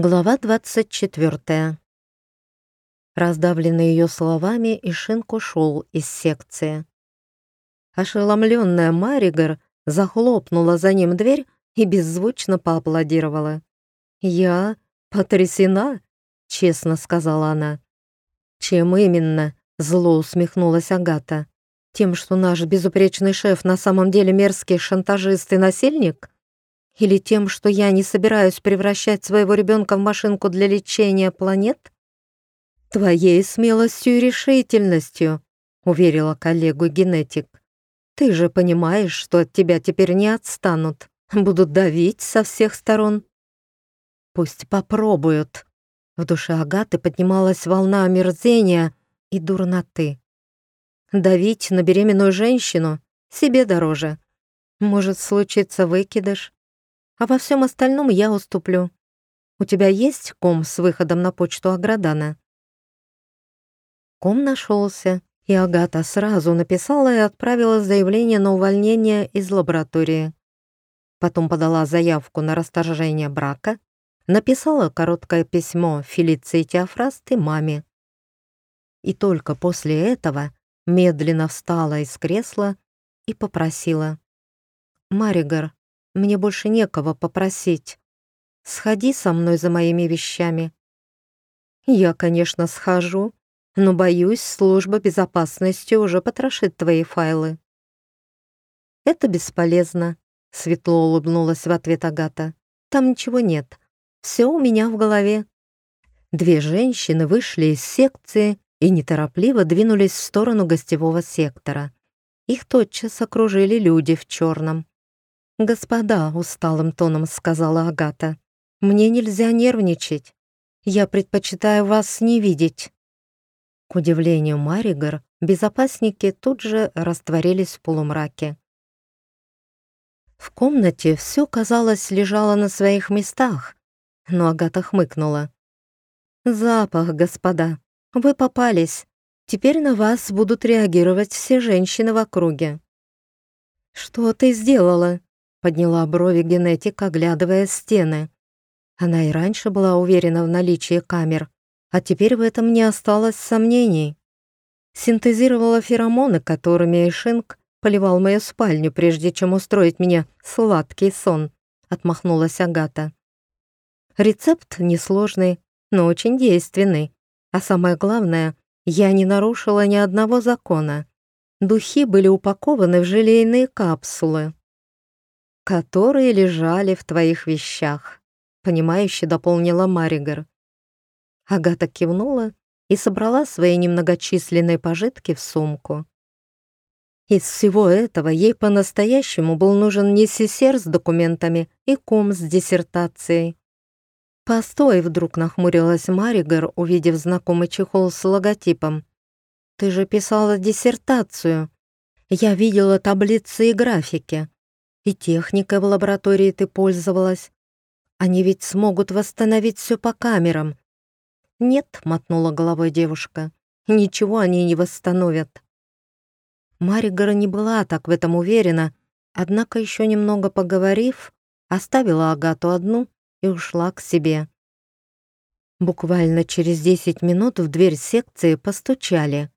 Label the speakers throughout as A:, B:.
A: Глава 24. Раздавленный ее словами, Ишинк ушел из секции. Ошеломленная Маригар захлопнула за ним дверь и беззвучно поаплодировала. «Я потрясена», — честно сказала она. «Чем именно?» — зло усмехнулась Агата. «Тем, что наш безупречный шеф на самом деле мерзкий шантажист и насильник?» Или тем, что я не собираюсь превращать своего ребенка в машинку для лечения планет? Твоей смелостью и решительностью, уверила коллегу генетик. Ты же понимаешь, что от тебя теперь не отстанут, будут давить со всех сторон. Пусть попробуют. В душе Агаты поднималась волна омерзения и дурноты. Давить на беременную женщину себе дороже. Может случиться выкидыш, а во всем остальном я уступлю. У тебя есть ком с выходом на почту Аградана?» Ком нашелся, и Агата сразу написала и отправила заявление на увольнение из лаборатории. Потом подала заявку на расторжение брака, написала короткое письмо Фелиции Теофраст маме. И только после этого медленно встала из кресла и попросила. «Маригар, мне больше некого попросить. Сходи со мной за моими вещами». «Я, конечно, схожу, но, боюсь, служба безопасности уже потрошит твои файлы». «Это бесполезно», — светло улыбнулась в ответ Агата. «Там ничего нет. Все у меня в голове». Две женщины вышли из секции и неторопливо двинулись в сторону гостевого сектора. Их тотчас окружили люди в черном. «Господа», — усталым тоном сказала Агата, — «мне нельзя нервничать. Я предпочитаю вас не видеть». К удивлению Маригар, безопасники тут же растворились в полумраке. В комнате все, казалось, лежало на своих местах, но Агата хмыкнула. «Запах, господа, вы попались. Теперь на вас будут реагировать все женщины в округе». «Что ты сделала?» Подняла брови генетик, оглядывая стены. Она и раньше была уверена в наличии камер, а теперь в этом не осталось сомнений. Синтезировала феромоны, которыми Эшинг поливал мою спальню, прежде чем устроить мне сладкий сон, отмахнулась Агата. Рецепт несложный, но очень действенный. А самое главное, я не нарушила ни одного закона. Духи были упакованы в желейные капсулы которые лежали в твоих вещах», — понимающе дополнила Маригар. Агата кивнула и собрала свои немногочисленные пожитки в сумку. Из всего этого ей по-настоящему был нужен несесер с документами и ком с диссертацией. «Постой!» — вдруг нахмурилась Маригар, увидев знакомый чехол с логотипом. «Ты же писала диссертацию. Я видела таблицы и графики. И техникой в лаборатории ты пользовалась. Они ведь смогут восстановить все по камерам. Нет, мотнула головой девушка, ничего они не восстановят. Маригара не была так в этом уверена, однако еще немного поговорив, оставила Агату одну и ушла к себе. Буквально через десять минут в дверь секции постучали.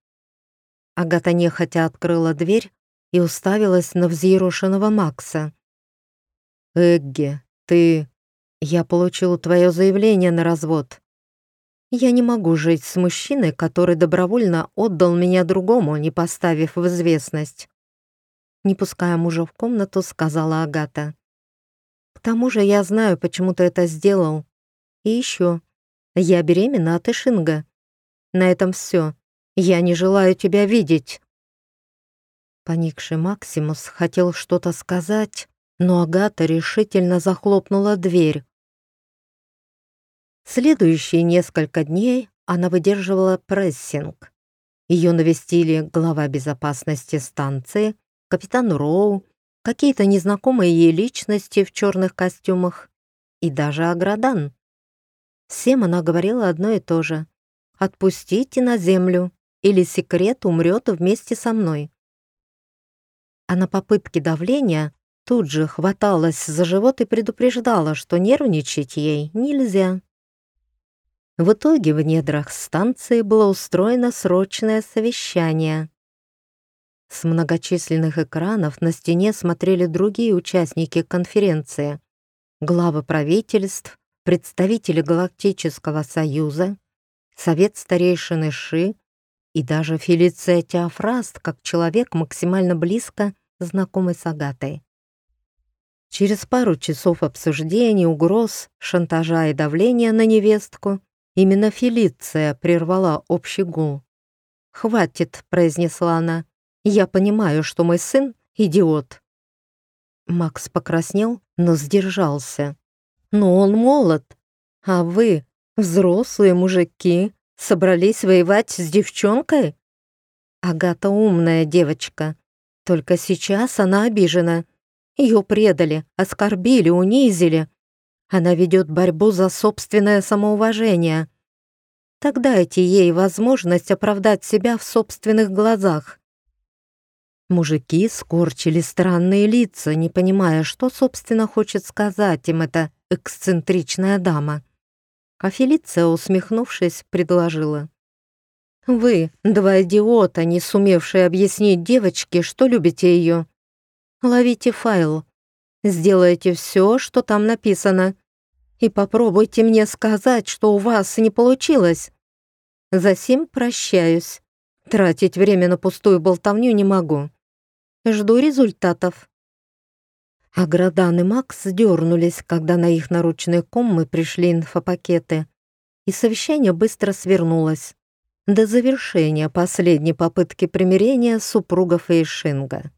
A: Агата нехотя открыла дверь и уставилась на взъерошенного Макса. «Эгги, ты... Я получил твое заявление на развод. Я не могу жить с мужчиной, который добровольно отдал меня другому, не поставив в известность». Не пуская мужа в комнату, сказала Агата. «К тому же я знаю, почему ты это сделал. И еще, я беременна от Ишинга. На этом все. Я не желаю тебя видеть». Поникший Максимус хотел что-то сказать, но Агата решительно захлопнула дверь. Следующие несколько дней она выдерживала прессинг. Ее навестили глава безопасности станции, капитан Роу, какие-то незнакомые ей личности в черных костюмах и даже Аградан. Всем она говорила одно и то же. «Отпустите на землю, или секрет умрет вместе со мной» а на попытке давления тут же хваталась за живот и предупреждала, что нервничать ей нельзя. В итоге в недрах станции было устроено срочное совещание. С многочисленных экранов на стене смотрели другие участники конференции. Главы правительств, представители Галактического Союза, Совет старейшины Ши и даже Фелиция Теофраст, как человек максимально близко знакомый с Агатой. Через пару часов обсуждений, угроз, шантажа и давления на невестку именно Фелиция прервала общий гул. «Хватит», — произнесла она. «Я понимаю, что мой сын — идиот». Макс покраснел, но сдержался. «Но он молод, а вы, взрослые мужики, собрались воевать с девчонкой?» Агата умная девочка, только сейчас она обижена. Ее предали, оскорбили, унизили. Она ведет борьбу за собственное самоуважение. Тогда дайте ей возможность оправдать себя в собственных глазах. Мужики скорчили странные лица, не понимая, что, собственно, хочет сказать им эта эксцентричная дама. А Фелиция, усмехнувшись, предложила. «Вы, два идиота, не сумевшие объяснить девочке, что любите ее. Ловите файл, сделайте все, что там написано, и попробуйте мне сказать, что у вас не получилось. За сим прощаюсь. Тратить время на пустую болтовню не могу. Жду результатов». Аградан и Макс дернулись, когда на их наручные коммы пришли инфопакеты, и совещание быстро свернулось до завершения последней попытки примирения супругов Эйшинга.